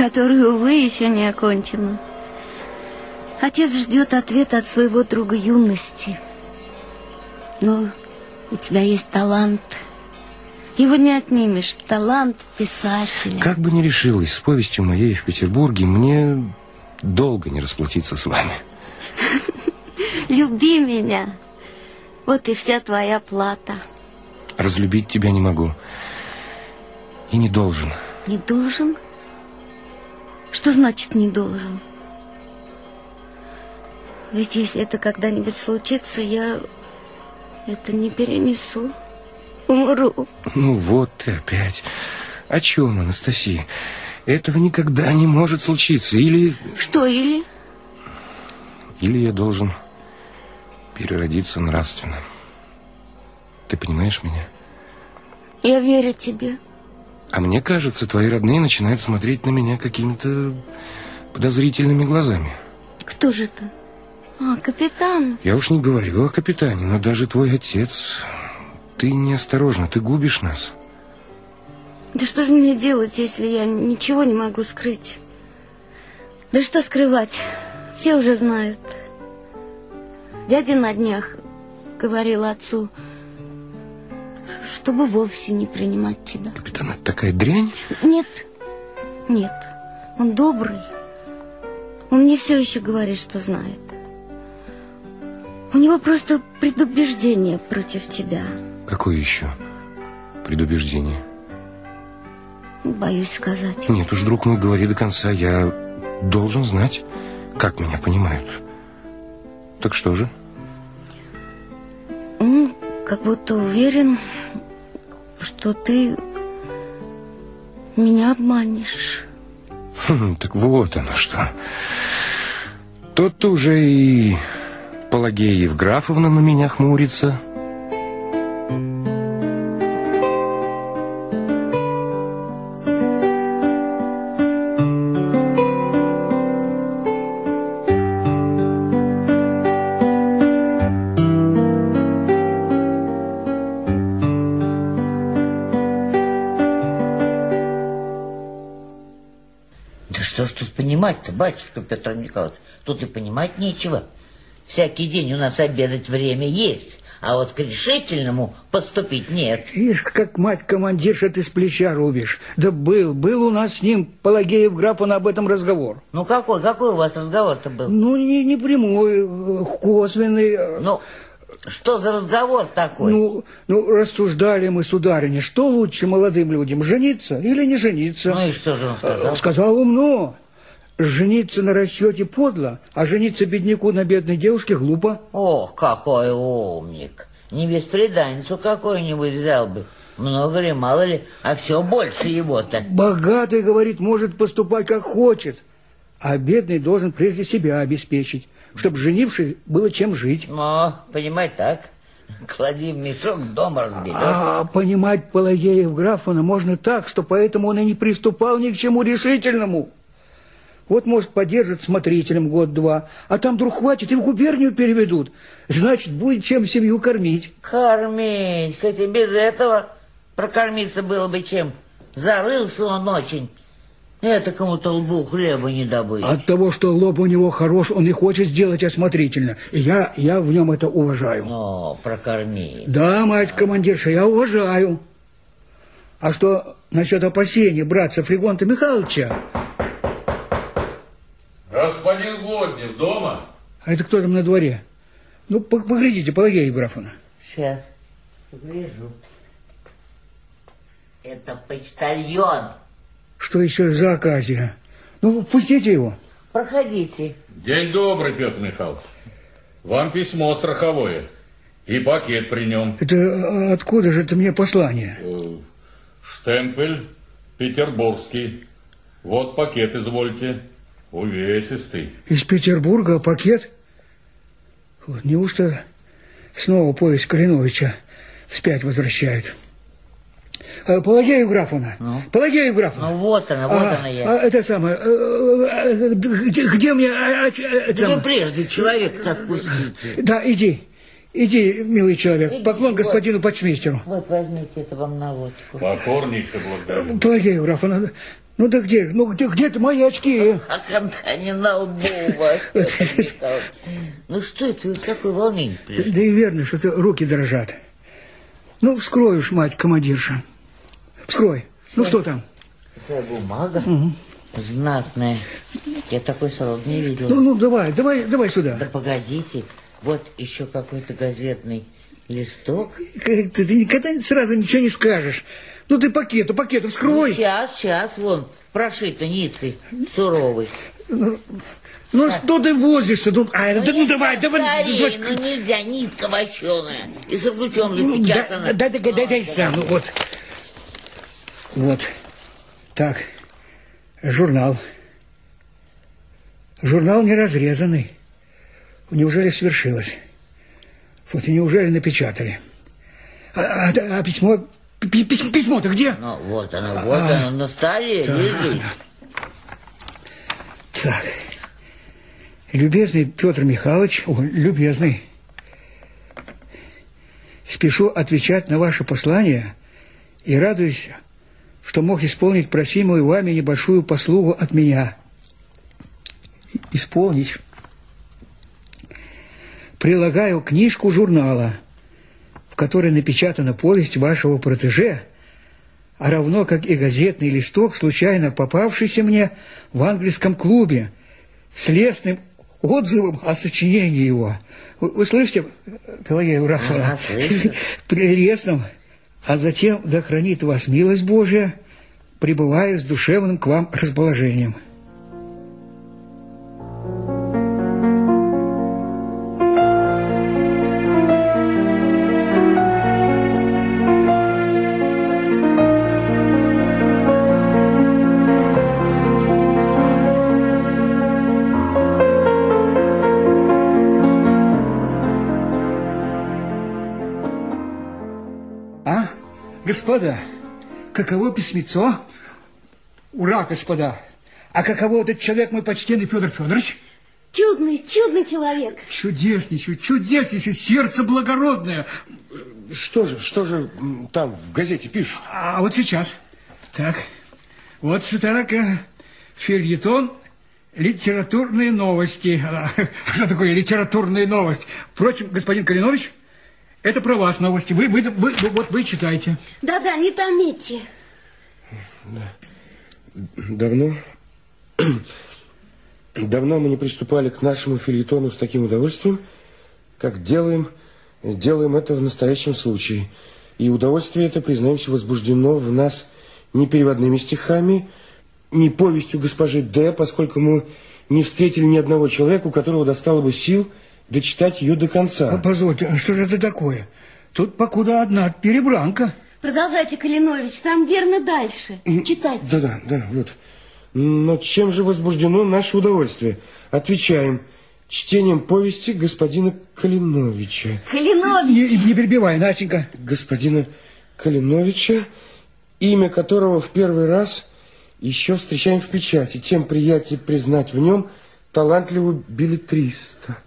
которая, увы, еще не окончена. Отец ждет ответа от своего друга юности. Но у тебя есть талант. Его не отнимешь. Талант писателя. Как бы ни решилась с повестью моей в Петербурге, мне долго не расплатиться с вами. Люби меня. Вот и вся твоя плата. Разлюбить тебя не могу. И не должен. Не должен? Что значит не должен? Ведь если это когда-нибудь случится, я это не перенесу. Умру. Ну вот ты опять. О чем, Анастасия? Этого никогда не может случиться. Или... Что или? Или я должен переродиться нравственно. Ты понимаешь меня? Я верю тебе. А мне кажется, твои родные начинают смотреть на меня какими-то подозрительными глазами. Кто же это? А, капитан. Я уж не говорю о капитане, но даже твой отец... Ты неосторожна, ты губишь нас. Да что же мне делать, если я ничего не могу скрыть? Да что скрывать? Все уже знают. Дядя на днях говорил отцу, чтобы вовсе не принимать тебя. Капитан, это такая дрянь? Нет, нет. Он добрый. Он не все еще говорит, что знает. У него просто предубеждение против тебя. Какое еще предубеждение? Боюсь сказать. Нет уж, друг мой, говори до конца. Я должен знать, как меня понимают. Так что же? Он как будто уверен, что ты меня обманешь. Хм, так вот оно что. Тот-то уже и Пелагея Евграфовна на меня хмурится. Понимать-то, батюшка Петр Николаевич? Тут и понимать нечего. Всякий день у нас обедать время есть, а вот к решительному поступить нет. Ишь, как мать командирша ты с плеча рубишь. Да был, был у нас с ним Пелагеев Графон об этом разговор. Ну какой, какой у вас разговор-то был? Ну, не, не прямой, э, косвенный. Ну, что за разговор такой? Ну, ну, рассуждали мы, сударыня, что лучше молодым людям, жениться или не жениться? Ну и что же он сказал? Сказал умно. Жениться на расчете подло, а жениться бедняку на бедной девушке глупо. Ох, какой умник! Не беспреданницу какой-нибудь взял бы. Много ли, мало ли, а все больше его-то. Богатый, говорит, может поступать как хочет, а бедный должен прежде себя обеспечить, чтобы женившись было чем жить. Ну, понимать так. Клади в мешок, дом разберешь. А понимать Пелагеев Графона можно так, что поэтому он и не приступал ни к чему решительному. Вот, может, подержит смотрителем год-два, а там вдруг хватит и в губернию переведут. Значит, будет чем семью кормить. Кормить? Хоть и без этого прокормиться было бы чем. Зарылся он очень. Это кому-то лбу хлеба не добыть. От того, что лоб у него хорош, он и хочет сделать осмотрительно. И я, я в нем это уважаю. О, прокорми. Да, мать командирша, я уважаю. А что насчет опасений братца Фригонта Михайловича, Господин Глоднев дома? А это кто там на дворе? Ну, поглядите, Пелагея Евграфовна. Сейчас, погляжу. Это почтальон. Что еще за оказия? Ну, пустите его. Проходите. День добрый, Петр Михайлович. Вам письмо страховое. И пакет при нем. Это а, откуда же это мне послание? Э, штемпель петербургский. Вот пакет, извольте. Увесистый. Из Петербурга пакет? Неужто снова повесть Калиновича вспять возвращают? А, Пелагея Евграфовна. Ну? Пелагея Евграфовна. Ну вот она, вот а, она я. А, это самое, э, э, э, где, где мне... А, а, да вы прежде человек так пустите. Да, иди. Иди, милый человек, Иди, поклон вот. господину почмейстеру. Вот возьмите это вам на водку. Покорнейше благодарю. Пелагея Евграфовна, Ну да где, ну где, где ты мои очки? А когда они на лбу у вас. Ну что это, такое волнение Да, и верно, что ты руки дрожат. Ну, вскрой уж, мать командирша. Вскрой. Ну что там? Такая бумага знатная. Я такой срок не видел. Ну, ну, давай, давай, давай Да сюда. погодите, вот еще какой-то газетный листок. Как Ты, ты никогда сразу ничего не скажешь. Ну ты пакету, пакету вскрой. Сейчас, сейчас, вон, прошито ниткой суровой. Ну что ты возишься? Ну, а, да, ну давай, давай. Скорее, дочка. ну нельзя, нитка вощеная. И с ключом Ну, да- запечатана. Дай, дай, дай, дай сам. Ну, вот. Вот. Так. Журнал. Журнал не разрезанный. Неужели свершилось? Вот и неужели напечатали? А, а- а письмо... пи- пис- Письмо-то где? Ну, вот оно, вот оно, на столе лежит. Так. Любезный Петр Михайлович, о, любезный, спешу отвечать на ваше послание и радуюсь, что мог исполнить просимую вами небольшую послугу от меня. Исполнить. Прилагаю книжку журнала, в которой напечатана повесть вашего протеже, а равно как и газетный листок, случайно попавшийся мне в английском клубе с лестным отзывом о сочинении его. Вы, вы слышите, Пелагея Евграфовна? Слышу. Прелестным. А затем, да хранит вас милость Божия, пребываю с душевным к вам расположением. Господа, каково письмецо? Ура, господа! А каково этот человек, мой почтенный Федор Федорович? Чудный, чудный человек. Чудеснейший, чудеснейший, сердце благородное. Что же, что же там в газете пишут? А вот сейчас. Так, вот так, э, фельетон «Литературные новости». А, Что такое литературные новости? Впрочем, господин Калинович, это про вас новости. Вы, вы, вы- вы- вот вы читайте. Да-да, не томите. Давно? Давно мы не приступали к нашему филитону с таким удовольствием, как делаем, делаем это в настоящем случае. И удовольствие это, признаемся, возбуждено в нас не переводными стихами, не повестью госпожи Д, поскольку мы не встретили ни одного человека, у которого достало бы сил дочитать ее до А, конца. Позвольте, а что же это такое? Тут покуда одна перебранка. Продолжайте, Калинович, там верно дальше. Читайте. Да-да, да, вот. Но чем же возбуждено наше удовольствие? Отвечаем. Чтением повести господина Калиновича. Калинович. Не, не перебивай, Настенька. Господина Калиновича, имя которого в первый раз еще встречаем в печати. Тем приятнее признать в нем талантливого билетриста.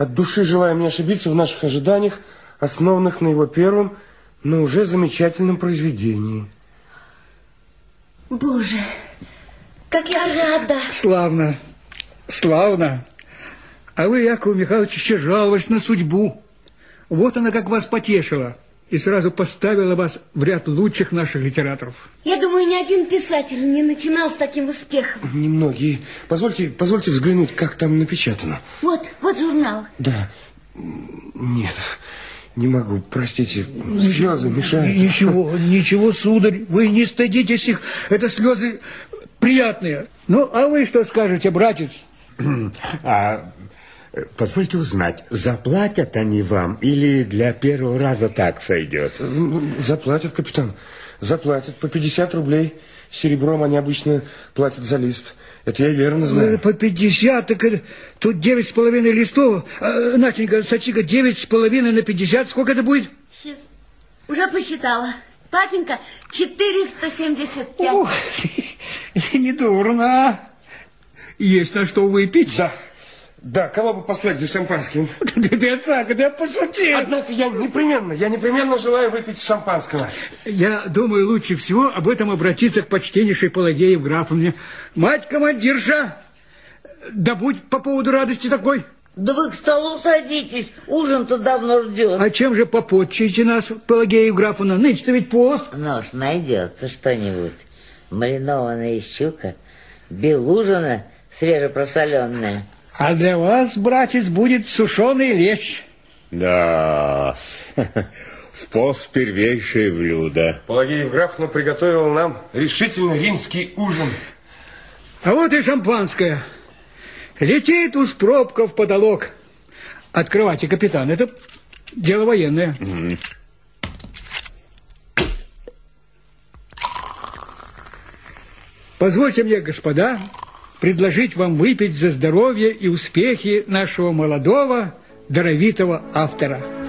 От души желаем не ошибиться в наших ожиданиях, основанных на его первом, но уже замечательном произведении. Боже, как я рада. Славно, славно. А вы, Яков Михайлович, еще жаловались на судьбу. Вот она как вас потешила и сразу поставила вас в ряд лучших наших литераторов. Я думаю, ни один писатель не начинал с таким успехом. Немногие. Позвольте, позвольте взглянуть, как там напечатано. Вот, вот журнал. Да. Нет, не могу, простите. Слезы мешают. Ничего, ничего, сударь, вы не стыдитесь их. Это слезы приятные. Ну, а вы что скажете, братец? А позвольте узнать, заплатят они вам или для первого раза так сойдет? М, Заплатят, капитан. Заплатят по 50 рублей. Серебром они обычно платят за лист. Это я верно Э, знаю. По 50, так э, тут девять с половиной листов. Настенька, сочи-ка, девять с половиной на 50, сколько это будет? Сейчас. Уже посчитала. Папенька, 475. Ух, это не дурно. а? Есть на что выпить. Да. Да, кого бы послать за шампанским? Ты так, это я пошутил. Однако я непременно, я непременно желаю выпить шампанского. Я думаю, лучше всего об этом обратиться к почтеннейшей Пелагее Евграфовне. Мать командирша, да будь по поводу радости такой. Да вы к столу садитесь, ужин-то давно ждет. А чем же попотчуете нас, Пелагея Евграфовна? Нынче-то ведь пост. Ну уж найдется что-нибудь. Маринованная щука, белужина свежепросоленная. А для вас, братец, будет сушеный лещ. Да, в пост первейшее блюдо. Пелагея Евграфовна приготовила нам решительно римский ужин. А вот и шампанское. Летит уж пробка в потолок. Открывайте, капитан, это дело военное. Позвольте мне, господа, предложить вам выпить за здоровье и успехи нашего молодого, даровитого автора.